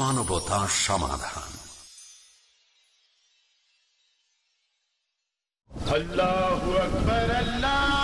মানবতা সমাধান। আল্লাহ আকবার আল্লাহ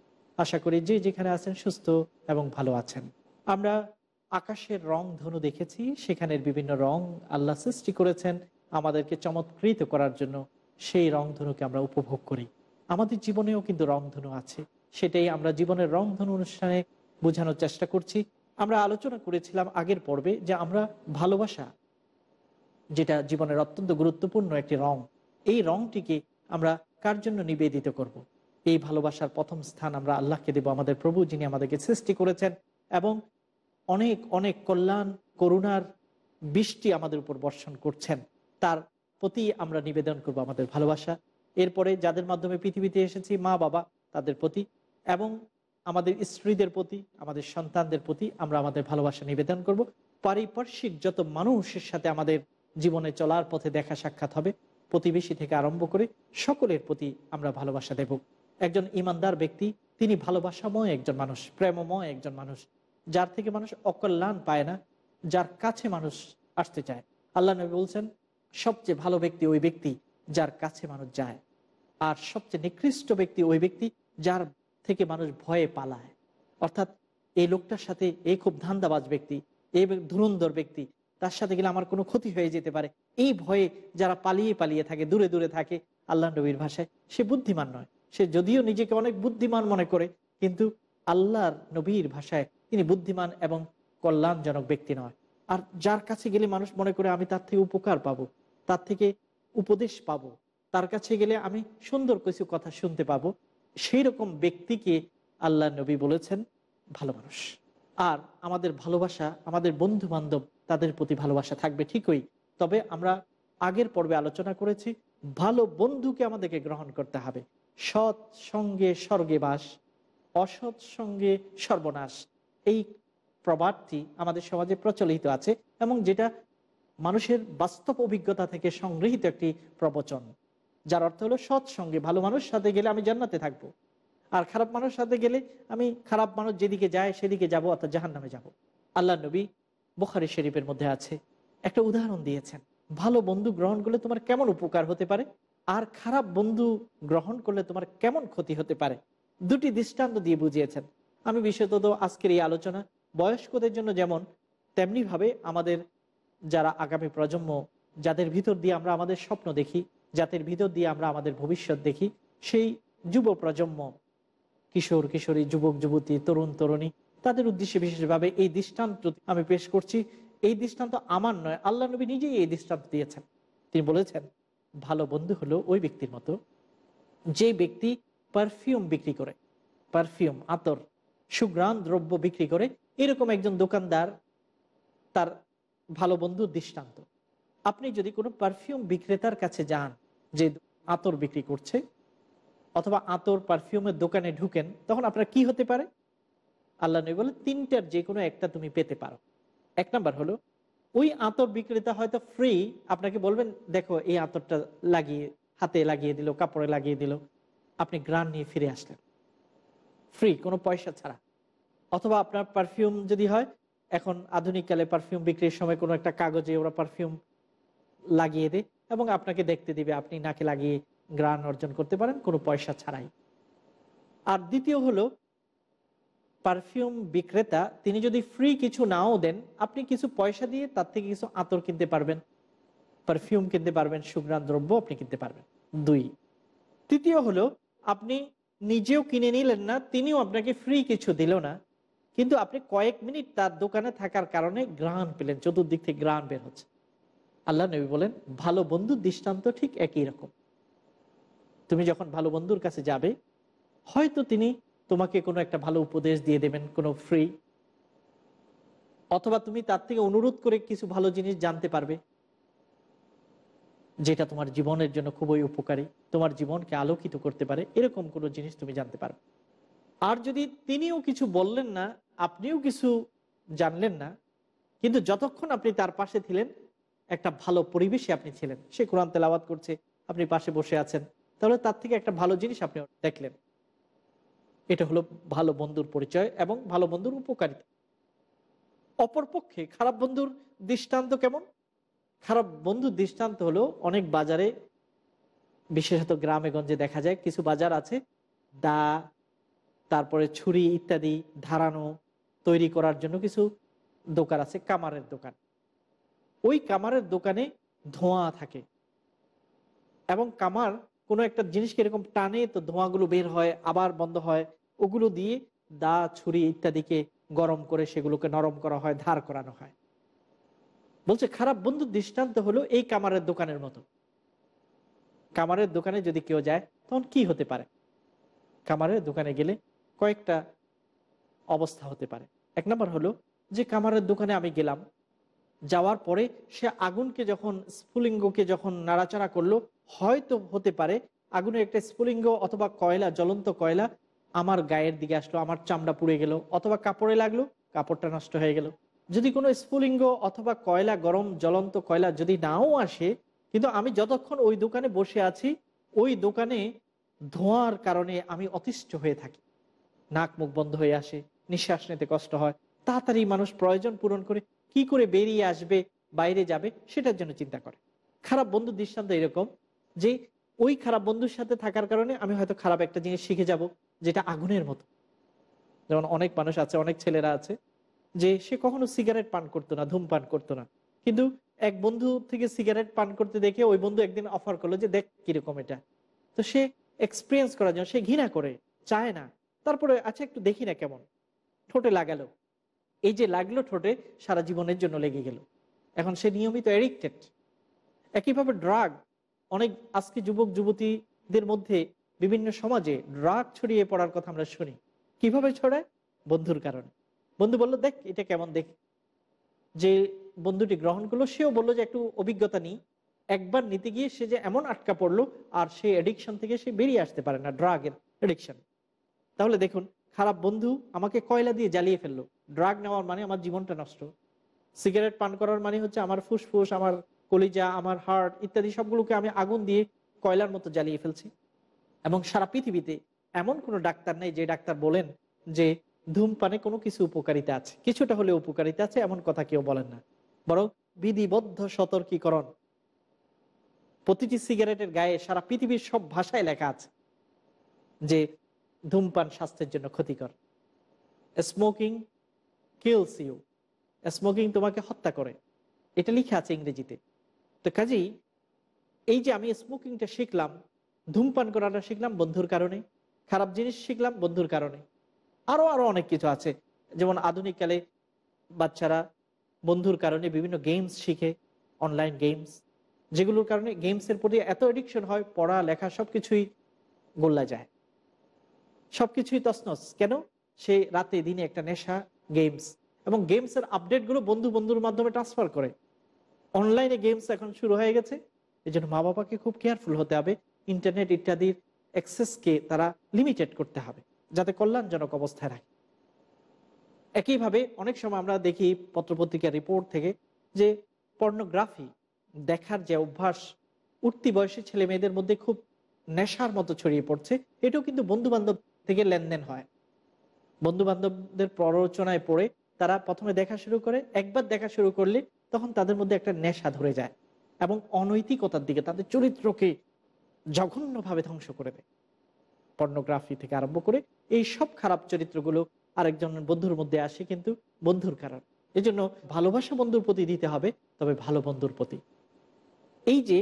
আশা করি যে যেখানে আছেন সুস্থ এবং ভালো আছেন। আমরা আকাশের রং ধনু দেখেছি, সেখানের বিভিন্ন রং আল্লাহ সৃষ্টি করেছেন। আমাদেরকে চমৎকৃত করার জন্য সেই রং ধনুকে আমরা উপভোগ করি। আমাদের জীবনেও কিন্তু রংধনু আছে। সেটাই আমরা জীবনের রংধনু অনুষ্ঠানে বোঝানোর চেষ্টা করছি। আমরা আলোচনা করেছিলাম আগের পর্বে যে আমরা ভালোবাসা, যেটা জীবনের অত্যন্ত গুরুত্বপূর্ণ একটি রং, এই রংটিকে আমরা কার জন্য নিবেদিত করব। এই ভালোবাসার প্রথম স্থান আমরা আল্লাহকে দেব, আমাদের প্রভু যিনি আমাদেরকে সৃষ্টি করেছেন এবং অনেক অনেক কল্যাণ, করুণার বৃষ্টি আমাদের উপর বর্ষণ করছেন। তার প্রতি আমরা নিবেদন করব আমাদের ভালোবাসা। এরপরে যাদের মাধ্যমে পৃথিবীতে এসেছি, মা, বাবা, তাদের প্রতি এবং আমাদের স্ত্রীদের প্রতি, আমাদের সন্তানদের প্রতি আমরা আমাদের ভালোবাসা নিবেদন করব। পারিপার্শ্বিক যত মানুষের সাথে আমাদের জীবনে চলার পথে দেখা সাক্ষাৎ হবে, প্রতিবেশী থেকে আরম্ভ করে সকলের প্রতি আমরা ভালোবাসা দেব। একজন ইমানদার ব্যক্তি, তিনি ভালোবাসাময় একজন মানুষ, প্রেমময় একজন মানুষ, যার থেকে মানুষ অকল্যাণ পায় না, যার কাছে মানুষ আসতে চায়। আল্লাহ নবী বলছেন, সবচেয়ে ভালো ব্যক্তি ওই ব্যক্তি যার কাছে মানুষ যায়, আর সবচেয়ে নিকৃষ্ট ব্যক্তি ওই ব্যক্তি যার থেকে মানুষ ভয়ে পালায়। অর্থাৎ এই লোকটার সাথে এই খুব ধান্দাবাজ ব্যক্তি, এই ধুরন্ধর ব্যক্তি, তার সাথে গেলে আমার কোনো ক্ষতি হয়ে যেতে পারে। এই ভয়ে যারা পালিয়ে পালিয়ে থাকে, দূরে দূরে থাকে, আল্লাহ নবীর ভাষায়, সে বুদ্ধিমান নয়। সে যদিও নিজেকে অনেক বুদ্ধিমান মনে করে, কিন্তু আল্লাহর নবীর ভাষায় তিনি বুদ্ধিমান এবং কল্যাণজনক ব্যক্তি নয়। আর যার কাছে গেলে মানুষ মনে করে, আমি তার থেকে উপকার পাবো, তার থেকে উপদেশ পাবো, তার কাছে গেলে আমি সুন্দর কিছু কথা শুনতে পাবো সেই রকম ব্যক্তিকে আল্লাহ নবী বলেছেন, ভালো মানুষ। আর আমাদের ভালোবাসা, আমাদের বন্ধু বান্ধব তাদের প্রতি ভালোবাসা থাকবে ঠিকই, তবে আমরা আগের পর্বে আলোচনা করেছি, ভালো বন্ধুকে আমাদেরকে গ্রহণ করতে হবে। সৎ সঙ্গে স্বর্গে বাস অসৎ সঙ্গে সর্বনাশ। এই প্রবাদটি আমাদের সমাজে প্রচলিত আছে এবং যেটা মানুষের বাস্তব অভিজ্ঞতা থেকে সংগৃহীত একটি প্রবচন। যার অর্থ হলো সৎ সঙ্গে ভালো মানুষ সাথে গেলে আমি জান্নাতে থাকব। আর খারাপ মানুষ সাথে গেলে আমি খারাপ মানুষ যেদিকে যায় সেদিকে যাব, অর্থাৎ জাহান নামে যাব। আল্লাহ নবী বোখারি শরীফের মধ্যে আছে। একটা উদাহরণ দিয়েছেন। ভালো বন্ধু গ্রহণ করলে তোমার কেমন উপকার হতে পারে? আর খারাপ বন্ধু গ্রহণ করলে তোমার কেমন ক্ষতি হতে পারে? দুটি দৃষ্টান্ত দিয়ে বুঝিয়েছেন। আমি বিশেষত আজকের এই আলোচনা বয়স্কদের জন্য যেমন তেমনি ভাবে আমাদের যারা আগামী প্রজন্ম, যাদের ভিতর দিয়ে আমরা আমাদের স্বপ্ন দেখি, যাদের ভিতর দিয়ে আমরা আমাদের ভবিষ্যৎ দেখি, সেই যুব প্রজন্ম, কিশোর, কিশোরী, যুবক, যুবতী, তরুণ, তরুণী, তাদের উদ্দেশ্যে বিশেষভাবে এই দৃষ্টান্ত আমি পেশ করছি। এই দৃষ্টান্ত আমার নয়, আল্লাহ নবী নিজেই এই দৃষ্টান্ত দিয়েছেন। তিনি বলেছেন ভালো বন্ধু হলো ওই ব্যক্তির মতো, যে ব্যক্তি পারফিউম বিক্রি করে পারফিউম আতর সুগ্রান দ্রব্য বিক্রি করে, এরকম একজন দোকানদার তার ভালো বন্ধুর দৃষ্টান্ত। আপনি যদি কোনো পারফিউম বিক্রেতার কাছে যান যে আতর বিক্রি করছে, অথবা আতর পারফিউমের দোকানে ঢুকেন, তখন আপনার কি হতে পারে? আল্লাহ নবী বলে তিনটার যে কোনো একটা তুমি পেতে পারো। এক নাম্বার হলো ওই আতর বিক্রেতা হয়তো ফ্রি আপনাকে বলবেন, দেখো, এই আতরটা লাগিয়ে, হাতে লাগিয়ে দিল, কাপড়ে লাগিয়ে দিল। আপনি গ্রান নিয়ে ফিরে আসলেন। ফ্রি কোনো পয়সা ছাড়া। অথবা আপনার পারফিউম যদি হয়, এখন আধুনিক কালে পারফিউম বিক্রির সময় কোনো একটা কাগজে ওরা পারফিউম লাগিয়ে দেয় এবং আপনাকে দেখতে দিবে, আপনি নাকে লাগিয়ে গ্রান অর্জন করতে পারেন, কোনো পয়সা ছাড়াই। আর দ্বিতীয় হলো পারফিউম বিক্রেতা, তিনি যদি ফ্রি কিছু নাও দেন, আপনি কিছু পয়সা দিয়ে তার থেকে কিছু আতর কিনতে পারবেন। পারফিউম কিনতে পারবেন সুগ্রান দ্রব্য আপনি কিনতে পারবেন। দুই। তৃতীয় হলো, আপনি নিজেও কিনে নিলেন না, তিনিও আপনাকে ফ্রি কিছু দিল না। কিন্তু আপনি কয়েক মিনিট তার দোকানে থাকার কারণে গ্রান পেলেন, চতুর্দিক থেকে গ্রান বের হচ্ছে। আল্লাহ নবী বলেন, ভালো বন্ধুর দৃষ্টান্ত ঠিক একই রকম। তুমি যখন ভালো বন্ধুর কাছে যাবে, হয়তো তিনি তোমাকে কোনো একটা ভালো উপদেশ দিয়ে দেবেন, কোনো ফ্রি অথবা তুমি তার থেকে অনুরোধ করে কিছু ভালো জিনিস জানতে পারবে, যেটা তোমার জীবনের জন্য খুবই উপকারী, তোমার জীবনকে আলোকিত করতে পারে, এরকম কোনো জিনিস তুমি জানতে পারবে। আর যদি তিনিও কিছু বললেন না, আপনিও কিছু জানলেন না, কিন্তু যতক্ষণ আপনি তার পাশে ছিলেন, একটা ভালো পরিবেশে আপনি ছিলেন, সে কোরআন তেলাওয়াত করছে, আপনি পাশে বসে আছেন, তাহলে তার থেকে একটা ভালো জিনিস আপনি দেখলেন। এটা হলো ভালো বন্ধুর পরিচয় এবং ভালো বন্ধুর উপকারিতা। অপরপক্ষে খারাপ বন্ধুর দৃষ্টান্ত কেমন? খারাপ বন্ধুর দৃষ্টান্ত হলো অনেক বাজারে, বিশেষত গ্রামে গঞ্জে দেখা যায়, কিছু বাজার আছে, দা, তারপরে ছুরি ইত্যাদি ধারানো, তৈরি করার জন্য কিছু দোকান আছে, কামারের দোকান। ওই কামারের দোকানে ধোঁয়া থাকে এবং কামার কোনো একটা জিনিসকে এরকম টানে, তো ধোঁয়াগুলো বের হয়, আবার বন্ধ হয় ওগুলো দিয়ে দা, ছুরি ইত্যাদিকে গরম করে সেগুলোকে নরম করা হয়, ধার করানো হয়। বলছে, খারাপ বন্ধুর দৃষ্টান্ত হলো এই কামারের দোকানের মতো। কামারের দোকানে যদি কেউ যায়, তখন কি হতে পারে? কামারের দোকানে গেলে কয়েকটা অবস্থা হতে পারে। এক নম্বর হলো যে, কামারের দোকানে আমি গেলাম, যাওয়ার পরে সে আগুনকে যখন, স্ফুলিঙ্গকে যখন নাড়াচাড়া করল, হয়তো হতে পারে, আগুনের একটা স্ফুলিঙ্গ অথবা কয়লা, জ্বলন্ত কয়লা আমার গায়ের দিকে আসলো, আমার চামড়া পুড়ে গেল, অথবা কাপড়ে লাগল, কাপড়টা নষ্ট হয়ে গেল। যদি কোনো স্ফুলিঙ্গ অথবা কয়লা, গরম জ্বলন্ত কয়লা যদি নাও আসে, কিন্তু আমি যতক্ষণ ওই দোকানে বসে আছি, ওই দোকানে ধোঁয়ার কারণে আমি অতিষ্ঠ হয়ে থাকি। নাক মুখ বন্ধ হয়ে আসে, নিঃশ্বাস নিতে কষ্ট হয়। তাড়াতাড়ি মানুষ প্রয়োজন পূরণ করে কি করে বেরিয়ে আসবে, বাইরে যাবে, সেটার জন্য চিন্তা করে। খারাপ বন্ধুর দৃষ্টান্ত এরকম যে, ওই খারাপ বন্ধুর সাথে থাকার কারণে আমি হয়তো খারাপ একটা জিনিস শিখে যাব যেটা আগুনের মতো। যেমন অনেক মানুষ আছে, অনেক ছেলেরা আছে, যে সে কখনো সিগারেট পান করতো না, ধূমপান করতো না। কিন্তু এক বন্ধু থেকে সিগারেট পান করতে দেখে ওই বন্ধু একদিন অফার করল যে, দেখ কীরকম এটা। তো সে এক্সপিরিয়েন্স করার জন্য, সে ঘৃণা করে, চায় না। তারপরে আচ্ছা একটু দেখি না কেমন। ঠোঁটে লাগালো। এই যে লাগল ঠোঁটে, সারা জীবনের জন্য লেগে গেল। এখন সে নিয়মিত এডিক্টেড একইভাবে ড্রাগ অনেক আজকে যুবক যুবতীদের মধ্যে বিভিন্ন সমাজে ড্রাগ ছড়িয়ে পড়ার কথা আমরা শুনি। কীভাবে ছড়ায়? বন্ধুর কারণে। বন্ধু বলল, দেখ, এটা কেমন দেখ? যে বন্ধুটি গ্রহণ করল, সেও বলল যে, একটু অভিজ্ঞতা নিই। একবার নিতে গিয়ে সে যে এমন আটকা পড়ল, আর সে এডিকশন থেকে সে বেরিয়ে আসতে পারে না ড্রাগের এডিকশন তাহলে দেখুন, খারাপ বন্ধু আমাকে কয়লা দিয়ে জ্বালিয়ে ফেলল। ড্রাগ নেওয়ার মানে আমার জীবনটা নষ্ট। সিগারেট পান করার মানে হচ্ছে আমার ফুসফুস, আমার কলিজা, আমার হার্ট ইত্যাদি সবগুলোকে আমি আগুন দিয়ে কয়লার মতো জ্বালিয়ে ফেলছি। এবং সারা পৃথিবীতে এমন কোনো ডাক্তার নেই যে ডাক্তার বলেন যে ধূমপানে কোনো কিছু উপকারিতা আছে। কিছুটা হলে উপকারিতা আছে, এমন কথা কেউ বলেন না। বরং বিধিবদ্ধ সতর্কীকরণ। প্রতিটি সিগারেটের গায়ে সারা পৃথিবীর সব ভাষায় লেখা আছে যে ধূমপান স্বাস্থ্যের জন্য ক্ষতিকর। Smoking kills you. স্মোকিং তোমাকে হত্যা করে। এটা লিখে আছে ইংরেজিতে। তো কাজেই এই যে আমি স্মোকিংটা শিখলাম ধূমপান করাটা শিখলাম বন্ধুর কারণে, খারাপ জিনিস শিখলাম বন্ধুর কারণে। আরও আরও অনেক কিছু আছে। যেমন আধুনিক কালে বাচ্চারা বন্ধুর কারণে বিভিন্ন গেমস শিখে অনলাইন গেমস যেগুলোর কারণে গেমসের প্রতি এত এডিকশন হয়, পড়া, লেখা সবকিছুই গোল্লা যায়। সবকিছুই তসনস কেন? সে রাতে দিনে একটা নেশা গেমস এবং গেমসের আপডেটগুলো বন্ধু বন্ধুর মাধ্যমে ট্রান্সফার করে। অনলাইনে গেমস এখন শুরু হয়ে গেছে। এই জন্য মা বাবাকে খুব কেয়ারফুল হতে হবে। ইন্টারনেট ইত্যাদির অ্যাক্সেসকে তারা লিমিটেড করতে হবে, যাতে কল্যাণজনক অবস্থায় রাখে। একইভাবে অনেক সময় আমরা দেখি পত্রপত্রিকার রিপোর্ট থেকে যে পর্নোগ্রাফি দেখার যে অভ্যাস, উঠতি বয়সী ছেলে মেয়েদের মধ্যে খুব নেশার মতো ছড়িয়ে পড়ছে, এটাও কিন্তু বন্ধু বান্ধব থেকে লেনদেন হয়। বন্ধু বান্ধবদের প্ররোচনায় পড়ে তারা প্রথমে দেখা শুরু করে, একবার দেখা শুরু করলে তখন তাদের মধ্যে একটা নেশা ধরে যায় এবং অনৈতিকতার দিকে, তাদের চরিত্রকে জঘন্যভাবে ধ্বংস করে দেয়। পর্নোগ্রাফি থেকে আরম্ভ করে এই সব খারাপ চরিত্রগুলো আরেকজনের বন্ধুর মধ্যে আসে কিন্তু বন্ধুর কারণ। এই জন্য ভালোবাসা বন্ধুর প্রতি দিতে হবে, তবে ভালো বন্ধুর প্রতি। এই যে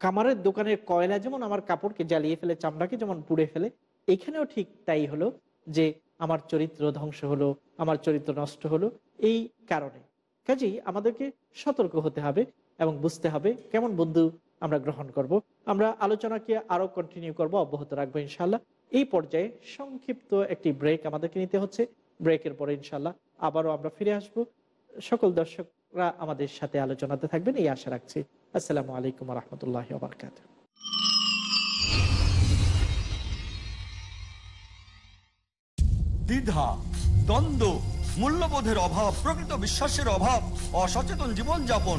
কামারের দোকানের কয়লা যেমন আমার কাপড়কে জ্বালিয়ে ফেলে, চামড়াকে যেমন পুড়ে ফেলে, এখানেও ঠিক তাই হলো যে আমার চরিত্র ধ্বংস হলো, আমার চরিত্র নষ্ট হলো এই কারণে। কাজেই আমাদেরকে সতর্ক হতে হবে এবং বুঝতে হবে কেমন বন্ধু আমরা গ্রহণ করব। আমরা আলোচনাকে আরও কন্টিনিউ করব, অব্যাহত রাখব ইনশাল্লাহ এই পর্যায়ে সংক্ষিপ্ত একটি ব্রেক আমাদেরকে নিতে হচ্ছে। ব্রেকের পরে ইনশাল্লাহ আবারও আমরা ফিরে আসব। সকল দর্শকরা আমাদের সাথে আলোচনাতে থাকবেন, এই আশা রাখছি। আসসালামু আলাইকুম রহমতুল্লাহ বারকাত দ্বিধা, দ্বন্দ্ব, মূল্যবোধের অভাব, প্রকৃত বিশ্বাসের অভাব, অসচেতন জীবনযাপন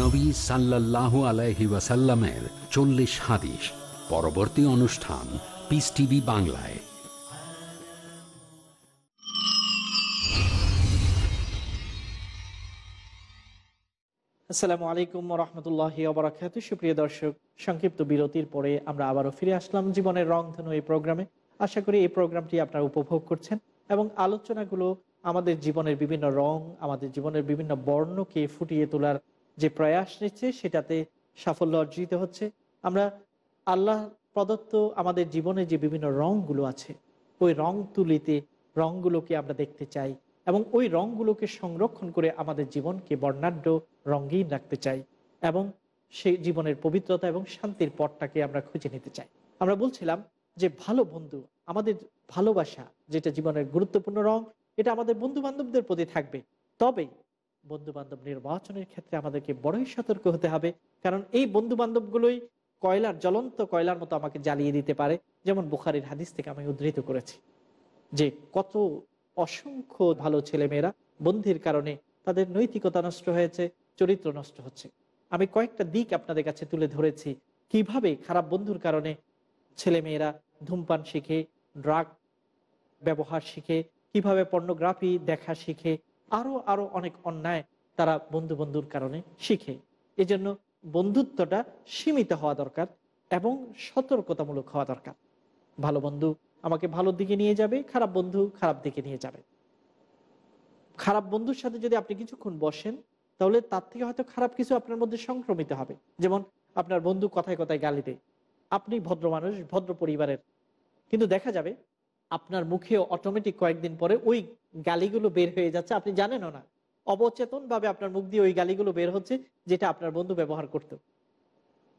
নবী সাল্লাল্লাহু আলাইহি ওয়াসাল্লামের চল্লিশ হাদিস, পরবর্তী অনুষ্ঠান পিস টিভি বাংলায়। আসসালামু আলাইকুম রহমতুল্লাহ ওবরাকাত। সুপ্রিয় দর্শক, সংক্ষিপ্ত বিরতির পরে আমরা আবারও ফিরে আসলাম জীবনের রংধনু এই প্রোগ্রামে। আশা করি এই প্রোগ্রামটি আপনারা উপভোগ করছেন এবং আলোচনাগুলো আমাদের জীবনের বিভিন্ন রং, আমাদের জীবনের বিভিন্ন বর্ণকে ফুটিয়ে তোলার যে প্রয়াস নিচ্ছে, সেটাতে সাফল্য অর্জিত হচ্ছে। আমরা আল্লাহ প্রদত্ত আমাদের জীবনে যে বিভিন্ন রংগুলো আছে, ওই রং তুলিতে রংগুলোকে আমরা দেখতে চাই এবং ওই রংগুলোকে সংরক্ষণ করে আমাদের জীবনকে বর্ণাঢ্য রঙিন রাখতে চাই এবং সেই জীবনের পবিত্রতা এবং শান্তির পথটাকে আমরা খুঁজে নিতে চাই। আমরা বলছিলাম যে ভালো বন্ধু আমাদের ভালোবাসা, যেটা জীবনের গুরুত্বপূর্ণ রং, এটা আমাদের বন্ধু বান্ধবদের প্রতি থাকবে। তবে বন্ধু বান্ধব নির্বাচনের ক্ষেত্রে আমাদেরকে বড়ই সতর্ক হতে হবে। কারণ এই বন্ধু বান্ধবগুলোই কয়লার জ্বলন্ত কয়লার মতো আমাকে জ্বালিয়ে দিতে পারে, যেমন বুখারির হাদিস থেকে আমি উদ্ধৃত করেছি। যে কত অসংখ্য ভালো ছেলেমেয়েরা বন্ধির কারণে তাদের নৈতিকতা নষ্ট হয়েছে, চরিত্র নষ্ট হচ্ছে। আমি কয়েকটা দিক আপনাদের কাছে তুলে ধরেছি। কীভাবে খারাপ বন্ধুর কারণে ছেলেমেয়েরা ধূমপান শিখে ড্রাগ ব্যবহার শিখে, কীভাবে পর্নোগ্রাফি দেখা শিখে আরও আরও অনেক অন্যায় তারা বন্ধু বন্ধুর কারণে শিখে। এজন্য বন্ধুত্বটা সীমিত হওয়া দরকার এবং সতর্কতামূলক হওয়া দরকার। ভালো বন্ধু আমাকে ভালো দিকে নিয়ে যাবে, খারাপ বন্ধু খারাপ দিকে নিয়ে যাবে। খারাপ বন্ধুর সাথে যদি আপনি কিছুক্ষণ বসেন, তাহলে তার থেকে হয়তো খারাপ কিছু আপনার মধ্যে সংক্রমিত হবে। যেমন আপনার বন্ধু কথায় কথায় গালি দেয়। আপনি ভদ্র মানুষ, ভদ্র পরিবারের। কিন্তু দেখা যাবে আপনার মুখে অটোমেটিক কয়েকদিন পরে ওই গালিগুলো বের হয়ে যাচ্ছে। আপনি জানেনও না। অবচেতন ভাবে আপনার মুখ দিয়ে ওই গালিগুলো বের হচ্ছে, যেটা আপনার বন্ধু ব্যবহার করত।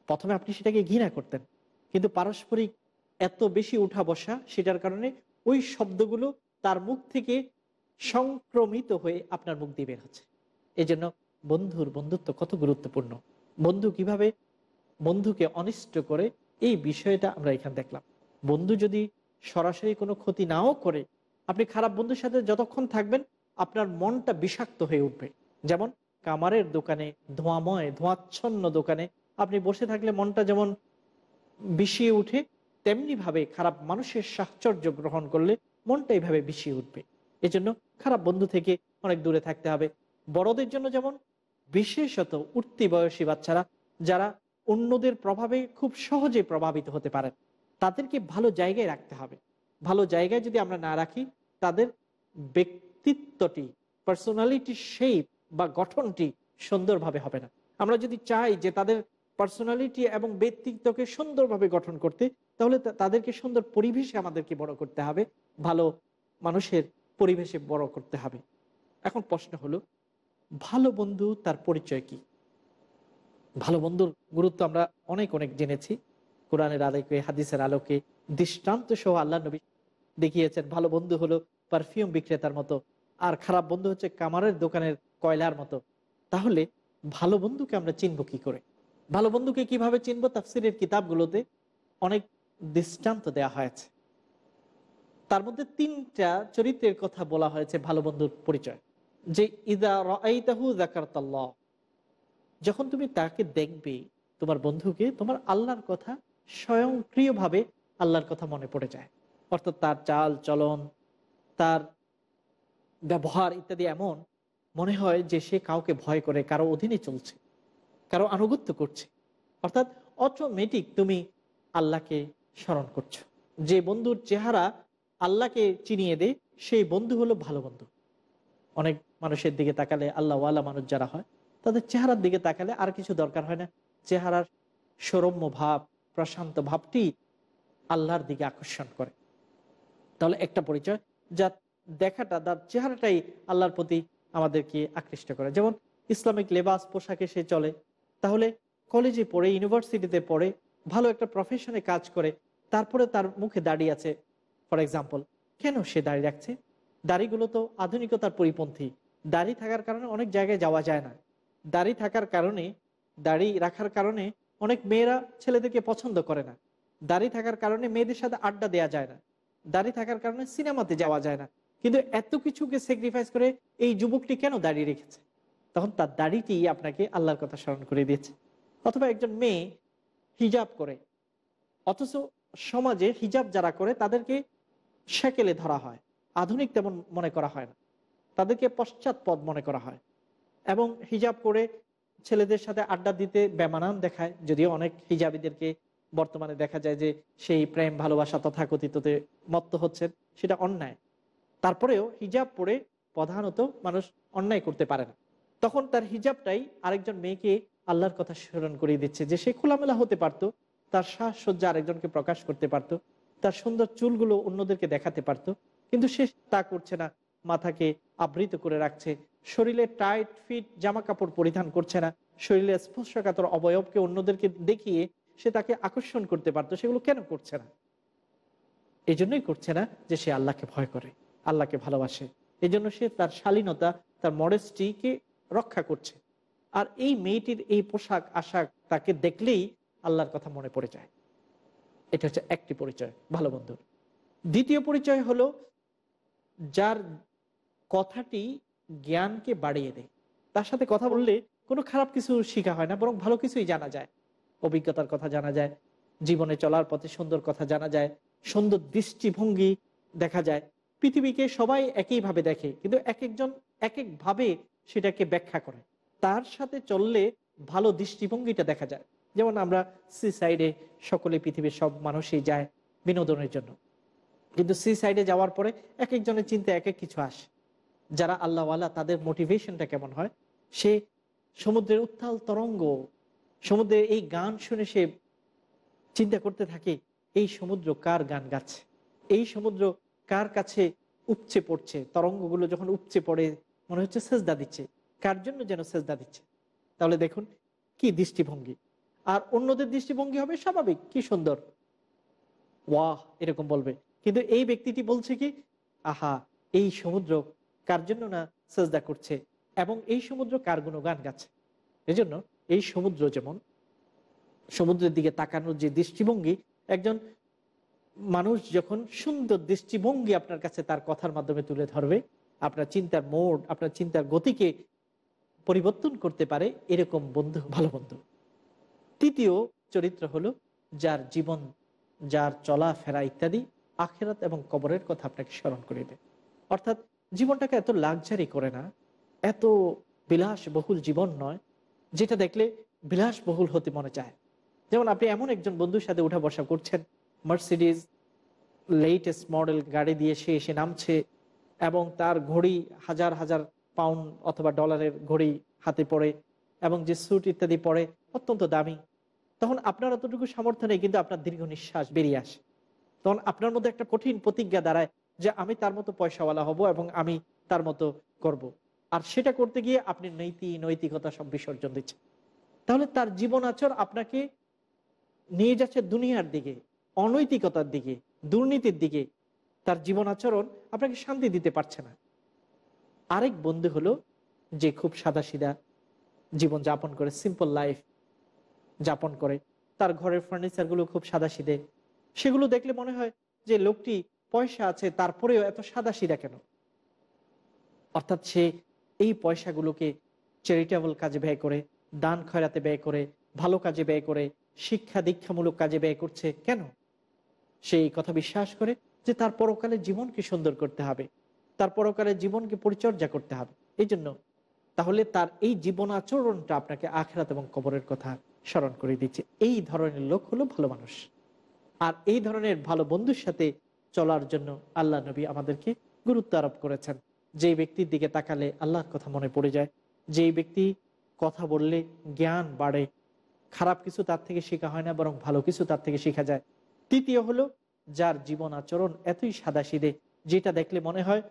প্রথমে আপনি সেটাকে ঘৃণা করতেন, কিন্তু পারস্পরিক এত বেশি উঠা বসা, সেটার কারণে ওই শব্দগুলো তার মুখ থেকে সংক্রমিত হয়ে আপনার মুখ দিয়ে বের হচ্ছে। এই জন্য বন্ধুর বন্ধুত্ব কত গুরুত্বপূর্ণ। বন্ধু কীভাবে বন্ধুকে অনিষ্ট করে, এই বিষয়টা আমরা এখানে দেখলাম। বন্ধু যদি সরাসরি কোনো ক্ষতি নাও করে আপনি খারাপ বন্ধুর সাথে যতক্ষণ থাকবেন, আপনার মনটা বিষাক্ত হয়ে উঠবে। যেমন কামারের দোকানে, ধোঁয়াময়, ধোঁয়াচ্ছন্ন দোকানে আপনি বসে থাকলে মনটা যেমন বিষিয়ে উঠে তেমনি ভাবে খারাপ মানুষের সাহচর্য গ্রহণ করলে মনটা এইভাবে বিষিয়ে উঠবে। এজন্য খারাপ বন্ধু থেকে অনেক দূরে থাকতে হবে। বড়দের জন্য যেমন বিশেষত উঠতি বয়সী বাচ্চারা, যারা অন্যদের প্রভাবে খুব সহজে প্রভাবিত হতে পারেন। তাদেরকে ভালো জায়গায় রাখতে হবে। ভালো জায়গায় যদি আমরা না রাখি, তাদের ব্যক্তিত্বটি পার্সোনালিটি শেপ বা গঠনটি সুন্দরভাবে হবে না। আমরা যদি চাই যে তাদের পার্সোনালিটি এবং ব্যক্তিত্বকে সুন্দরভাবে গঠন করতে, তাহলে তাদেরকে সুন্দর পরিবেশে আমাদেরকে বড় করতে হবে, ভালো মানুষের পরিবেশে বড় করতে হবে। এখন প্রশ্ন হলো, ভালো বন্ধু তার পরিচয় কি? ভালো বন্ধুর গুরুত্ব আমরা অনেক অনেক জেনেছি। কোরআনের আলোকে, হাদিসের আলোকে দৃষ্টান্ত সহ আল্লাহ নবী দেখিয়েছেন, ভালো বন্ধু হলো পারফিউম বিক্রেতার মতো, আর খারাপ বন্ধু হচ্ছে কামারের দোকানের কয়লার মতো। তাহলে ভালো বন্ধুকে আমরা চিনব কি করে? ভালো বন্ধুকে কীভাবে চিনব? তাফসিরের কিতাবগুলোতে অনেক দৃষ্টান্ত দেওয়া হয়েছে। তার মধ্যে তিনটা চরিত্রের কথা বলা হয়েছে ভালো বন্ধুর পরিচয়। যে ইদা রাইতাহু জাকারতাল্লাহ যখন তুমি তাকে দেখবে, তোমার বন্ধুকে, তোমার আল্লাহর কথা স্বয়ংক্রিয়ভাবে আল্লাহর কথা মনে পড়ে যায়। অর্থাৎ তার চাল, চলন, তার ব্যবহার ইত্যাদি এমন মনে হয় যে সে কাউকে ভয় করে, কারও অধীনে চলছে, কারও আনুগত্য করছে। অর্থাৎ অটোমেটিক তুমি আল্লাহকে স্মরণ করছ। যে বন্ধুর চেহারা আল্লাহকে চিনিয়ে দেয়, সেই বন্ধু হলো ভালো বন্ধু। অনেক মানুষের দিকে তাকালে আল্লাহওয়ালা মানুষ যারা হয়, তাদের চেহারার দিকে তাকালে আর কিছু দরকার হয় না। চেহারার সৌরম্য ভাব প্রশান্ত ভাবটি আল্লাহর দিকে আকর্ষণ করে। তাহলে একটা পরিচয়, যা দেখাটা, তার চেহারাটাই আল্লাহর প্রতি আমাদেরকে আকৃষ্ট করে। যেমন ইসলামিক লেবাস, পোশাকে সে চলে। তাহলে কলেজে পড়ে, ইউনিভার্সিটিতে পড়ে, ভালো একটা প্রফেশনে কাজ করে তারপরে তার মুখে দাঁড়িয়ে আছে। ফর এক্সাম্পল কেন সে দাঁড়িয়ে রাখছে? দাড়িগুলো তো আধুনিকতার পরিপন্থী। দাড়ি থাকার কারণে অনেক জায়গায় যাওয়া যায় না। দাড়ি থাকার কারণে, দাড়ি রাখার কারণে অনেক মেয়েরা ছেলেদেরকে পছন্দ করে না। দাড়ি থাকার কারণে মেয়েদের সাথে আড্ডা দেওয়া যায় না। দাড়ি থাকার কারণে সিনেমাতে যাওয়া যায় না। কিন্তু এত কিছুকে স্যাক্রিফাইস করে এই যুবকটি কেন দাঁড়িয়ে রেখেছে? তখন তার দাড়িটি আপনাকে আল্লাহর কথা স্মরণ করে দিয়েছে। অথবা একজন মেয়ে হিজাব করে। অথচ সমাজে হিজাব যারা করে, তাদেরকে সেকেলে ধরা হয়। আধুনিক তেমন মনে করা হয় না। তাদেরকে পশ্চাৎপদ মনে করা হয়। এবং হিজাব করে ছেলেদের সাথে আড্ডা দিতে বেমানান দেখায়, যদিও অনেক হিজাবিদেরকে বর্তমানে দেখা যায় যে সেই প্রেম, ভালোবাসা তথাকথিততে মত্ত হচ্ছেন, সেটা অন্যায়। তারপরেও হিজাব পরে প্রধানত মানুষ অন্যায় করতে পারে না। তখন তার হিজাবটাই আরেকজন মেয়েকে আল্লাহর কথা স্মরণ করিয়ে দিচ্ছে যে সে খোলামেলা হতে পারতো, তার সাজসজ্জা আরেকজনকে প্রকাশ করতে পারতো, তার সুন্দর চুলগুলো অন্যদেরকে দেখাতে পারতো, কিন্তু সে তা করছে না, মাথাকে আবৃত করে রাখছে শরীরে টাইট ফিট জামা কাপড় পরিধান করছে না। শরীরে স্পর্শকাতর অবয়বকে অন্যদেরকে দেখিয়ে সে তাকে আকর্ষণ করতে পারতো, সেগুলো কেন করছে না? এই জন্যই করছে না যে সে আল্লাহকে ভয় করে, আল্লাহকে ভালোবাসে। এই জন্য সে তার শালীনতা, তার মডেস্টিকে রক্ষা করছে। আর এই মেয়েটির এই পোশাক, আশাক তাকে দেখলেই আল্লাহর কথা মনে পড়ে যায়। এটা হচ্ছে একটি পরিচয়, ভালো বন্ধুর দ্বিতীয় পরিচয় হলো, যার কথাটি জ্ঞানকে বাড়িয়ে দেয়। তার সাথে কথা বললে কোনো খারাপ কিছু শেখা হয় না, বরং ভালো কিছুই জানা যায়। অভিজ্ঞতার কথা জানা যায়, জীবনে চলার পথে সুন্দর কথা জানা যায়, সুন্দর দৃষ্টিভঙ্গি দেখা যায়। পৃথিবীকে সবাই একইভাবে দেখে, কিন্তু এক একজন এক একভাবে সেটাকে ব্যাখ্যা করে। তার সাথে চললে ভালো দৃষ্টিভঙ্গিটা দেখা যায়। যেমন আমরা সি সাইডে সকলে পৃথিবীর সব মানুষই যায় বিনোদনের জন্য। কিন্তু সি সাইডে যাওয়ার পরে এক একজনের চিন্তা এক এক কিছু আসে। যারা আল্লাহওয়ালা, তাদের মোটিভেশনটা কেমন হয়? সে সমুদ্রের উত্তাল তরঙ্গ, সমুদ্রের এই গান শুনে সে চিন্তা করতে থাকে, এই সমুদ্র কার গান গাচ্ছে? এই সমুদ্র কার কাছে উপচে পড়ছে? তরঙ্গগুলো যখন উপচে পড়ে, মনে হচ্ছে সেজদা দিচ্ছে। কার জন্য যেন সেজদা দিচ্ছে? তাহলে দেখুন, কি দৃষ্টিভঙ্গি। আর অন্যদের দৃষ্টিভঙ্গি হবে স্বাভাবিক, কি সুন্দর। ওয়াহ, এরকম বলবে। কিন্তু এই ব্যক্তিটি বলছে কি, আহা, এই সমুদ্র কার জন্য না সেজদা করছে? এবং এই সমুদ্র কার গুণগান গাচ্ছে? এজন্য এই সমুদ্র যেমন সমুদ্রের দিকে তাকানোর যে দৃষ্টিভঙ্গি, একজন মানুষ যখন সুন্দর দৃষ্টিভঙ্গি আপনার কাছে তার কথার মাধ্যমে তুলে ধরবে, আপনার চিন্তার মোড, আপনার চিন্তার গতিকে পরিবর্তন করতে পারে এরকম বন্ধু, ভালো বন্ধু। তৃতীয় চরিত্র হলো যার জীবন, যার চলা ফেরা ইত্যাদি আখেরাত এবং কবরের কথা আপনাকে স্মরণ করে দেয়। অর্থাৎ জীবনটাকে এত লাক্সারি করে না, এত বিলাসবহুল জীবন নয়, যেটা দেখলে বিলাসবহুল হতে মনে চায়। যেমন আপনি এমন একজন বন্ধুর সাথে উঠা বসা করছেন মার্সিডিজ লেটেস্ট মডেল গাড়ি দিয়ে সে এসে নামছে এবং তার ঘড়ি হাজার হাজার পাউন্ড অথবা ডলারের ঘড়ি হাতে পড়ে এবং যে স্যুট ইত্যাদি পরে অত্যন্ত দামি। তখন আপনার অতটুকু সামর্থ্য নেই, কিন্তু আপনার দীর্ঘ নিঃশ্বাস বেরিয়ে আসে। তখন আপনার মধ্যে একটা কঠিন প্রতিজ্ঞা দাঁড়ায় যে আমি তার মতো পয়সাওয়ালা হব এবং আমি তার মতো করব। আর সেটা করতে গিয়ে আপনি নৈতি, নৈতিকতা সব বিসর্জন দিচ্ছেন। তাহলে তার জীবন আচর আপনাকে নিয়ে যাচ্ছে দুনিয়ার দিকে, অনৈতিকতার দিকে, দুর্নীতির দিকে। তার জীবন আচরণ আপনাকে শান্তি দিতে পারছে না। আরেক বন্ধু হলো যে খুব সাদা সিধা জীবন যাপন করে সিম্পল লাইফ যাপন করে। তার ঘরের ফার্নিচারগুলো খুব সাদা সিধে সেগুলো দেখলে মনে হয় যে লোকটি পয়সা আছে, তারপরেও এত সাদা সিধা কেন? অর্থাৎ সে এই পয়সাগুলোকে চ্যারিটেবল কাজে ব্যয় করে, দান খয়রাতে ব্যয় করে, ভালো কাজে ব্যয় করে, শিক্ষা দীক্ষামূলক কাজে ব্যয় করছে কেন? সে এই কথা বিশ্বাস করে যে তার পরকালে জীবনকে সুন্দর করতে হবে, তার পরকালে জীবনকে পরিচর্যা করতে হবে। এই জন্য তাহলে তার এই জীবন আচরণটা আপনাকে আখরাত এবং কবরের কথা স্মরণ করে দিচ্ছে। এই ধরনের লোক হলো ভালো মানুষ। আর এই ধরনের ভালো বন্ধুর সাথে চলার জন্য আল্লাহ নবী আমাদেরকে গুরুত্ব আরোপ করেছেন। যে ব্যক্তির দিকে তাকালে আল্লাহর কথা মনে পড়ে যায়, যেই ব্যক্তি কথা বললে জ্ঞান বাড়ে, খারাপ কিছু তার থেকে শেখা হয় না, বরং ভালো কিছু তার থেকে শেখা যায়। তৃতীয় হলো, যার জীবন আচরণ এতই সাদা সিদে যেটা দেখলে মনে হয়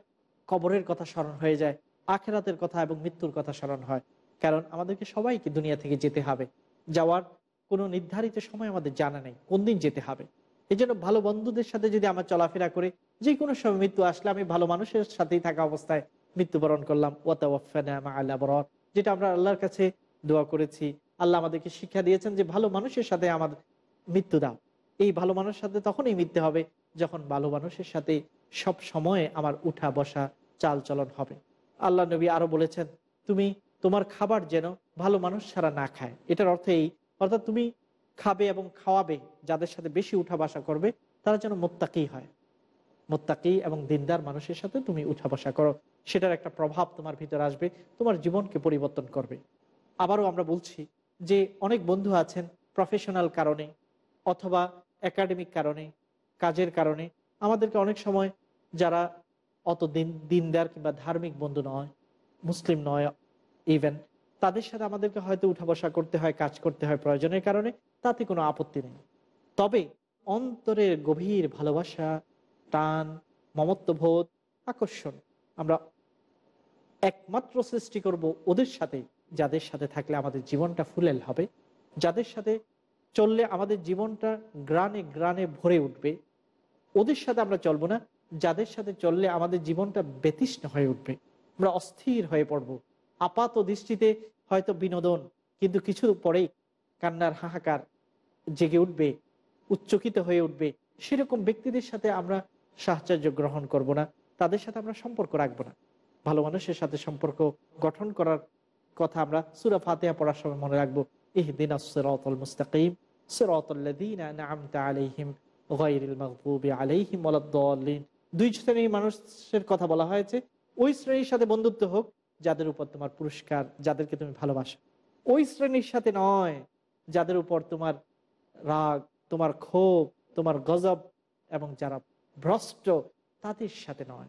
কবরের কথা স্মরণ হয়ে যায়, আখেরাতের কথা এবং মৃত্যুর কথা স্মরণ হয়। কারণ আমাদেরকে সবাইকে দুনিয়া থেকে যেতে হবে। যাওয়ার কোনো নির্ধারিত সময় আমাদের জানা নেই, কোন দিন যেতে হবে। এই জন্য ভালো বন্ধুদের সাথে যদি আমরা চলাফেরা করে যে কোনো সময় মৃত্যু আসলে আমি ভালো মানুষের সাথেই থাকা অবস্থায় মৃত্যুবরণ করলাম। বরর যেটা আমরা আল্লাহর কাছে দোয়া করেছি। আল্লাহ আমাদেরকে শিক্ষা দিয়েছেন যে ভালো মানুষের সাথে আমাদের মৃত্যু দাও। এই ভালো মানুষের সাথে তখনই মৃত্যু হবে যখন ভালো মানুষের সাথে সব সময়ে আমার উঠা বসা চাল চলন হবে। আল্লাহ নবী আরও বলেছেন, তুমি তোমার খাবার যেন ভালো মানুষ ছাড়া না খায়। এটার অর্থ এই, অর্থাৎ তুমি খাবে এবং খাওয়াবে, যাদের সাথে বেশি উঠা বসা করবে, তারা যেন মোত্তাকি হয়। মোত্তাকি এবং দিনদার মানুষের সাথে তুমি উঠা বসা করো। সেটার একটা প্রভাব তোমার ভিতরে আসবে, তোমার জীবনকে পরিবর্তন করবে। আবারও আমরা বলছি যে অনেক বন্ধু আছেন প্রফেশনাল কারণে অথবা একাডেমিক কারণে, কাজের কারণে। আমাদেরকে অনেক সময় যারা অত দিন, দিনদার কিংবা ধার্মিক বন্ধু নয়, মুসলিম নয় ইভেন তাদের সাথে আমাদেরকে হয়তো উঠা বসা করতে হয়, কাজ করতে হয় প্রয়োজনের কারণে। তাতে কোনো আপত্তি নেই। তবে অন্তরের গভীর ভালোবাসা, টান, মমত্ববোধ, আকর্ষণ আমরা একমাত্র সৃষ্টি করব ওদের সাথে, যাদের সাথে থাকলে আমাদের জীবনটা ফুলেল হবে, যাদের সাথে চললে আমাদের জীবনটা গ্রানে গ্রানে ভরে উঠবে, ওদের সাথে আমরা চলবো না, যাদের সাথে চললে আমাদের জীবনটা ব্যতিষ্ণ হয়ে উঠবে। আমরা অস্থির হয়ে পড়ব। আপাত দৃষ্টিতে হয়তো বিনোদন, কিন্তু কিছু পরেই কান্নার হাহাকার জেগে উঠবে, উচ্চকিত হয়ে উঠবে, সেরকম ব্যক্তিদের সাথে আমরা সাহচর্য গ্রহণ করব না, তাদের সাথে আমরা সম্পর্ক রাখব না। ভালো মানুষের সাথে সম্পর্ক গঠন করার কথা আমরা সুরা ফাতেহা পড়ার সময় মনে রাখব, ইহদিন মুস্তাকিম দুই শ্রেণির মানুষের কথা বলা হয়েছে, ওই শ্রেণির সাথে বন্ধুত্ব হোক, যাদের উপর তোমার পুরস্কার, যাদেরকে তুমি ভালোবাসো। ওই শ্রেণির সাথে নয়, যাদের উপর তোমার রাগ, তোমার ক্ষোভ, তোমার গজব এবং যারা ভ্রষ্ট, তাদের সাথে নয়।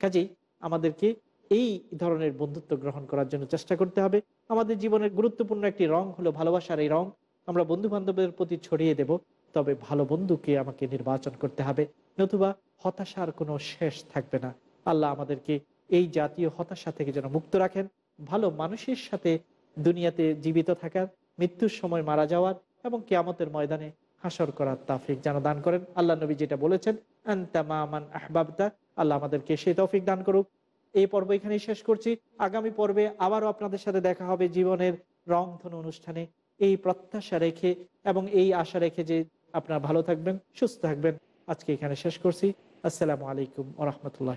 কাজেই আমাদেরকে এই ধরনের বন্ধুত্ব গ্রহণ করার জন্য চেষ্টা করতে হবে। আমাদের জীবনের গুরুত্বপূর্ণ একটি রং হলো ভালোবাসার এই রং। আমরা বন্ধু বান্ধবের প্রতি ছড়িয়ে দেব, তবে ভালো বন্ধুকে আমাকে নির্বাচন করতে হবে। নতুবা হতাশার কোনো শেষ থাকবে না। আল্লাহ আমাদেরকে এই জাতীয় হতাশা থেকে যেন মুক্ত রাখেন। ভালো মানুষের সাথে দুনিয়াতে জীবিত থাকার, মৃত্যুর সময় মারা যাওয়ার এবং কেয়ামতের ময়দানে হাসর করার তাফিক যেন দান করেন। আল্লাহ নবী যেটা বলেছেন আন্তামান আহবাবতা আল্লাহ আমাদেরকে সেই তৌফিক দান করুক। এই পর্ব এখানেই শেষ করছি। আগামী পর্বে আবারও আপনাদের সাথে দেখা হবে জীবনের রংধনু অনুষ্ঠানে। এই প্রত্যাশা রেখে এবং এই আশা রেখে যে আপনারা ভালো থাকবেন, সুস্থ থাকবেন, আজকে এখানে শেষ করছি। আসসালামু আলাইকুম ওরহমতুল্লাহ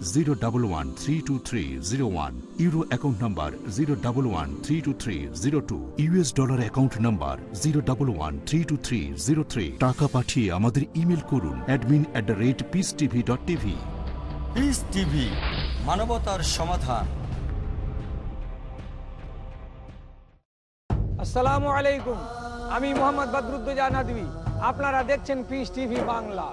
zero double one three two three zero one euro account number zero double one three two three zero two US dollar account number zero double one three two three zero three টাকা পাঠিয়ে আমাদের email করুন admin at the rate peace TV dot TV peace TV মানবতার সমাধান। আসসালামু আলাইকুম আমি মোহাম্মদ বদরুদ্দোজা নদী আপনারা দেখছেন পিস টিভি বাংলা।